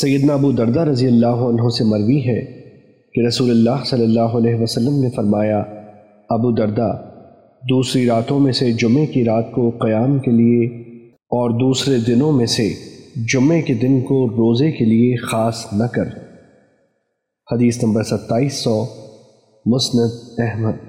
سیدنا ابو دردہ رضی اللہ عنہ سے مروی ہے کہ رسول اللہ صلی اللہ علیہ وسلم نے فرمایا، ابو دردہ، دوسری راتوں میں سے جمعے کی رات کو قیام کے لیے اور دوسرے دنوں میں سے جمعے کے دن کو روزے کے لیے خاص نہ کر۔ حدیث نمبر ستائیس سو، مسند احمد۔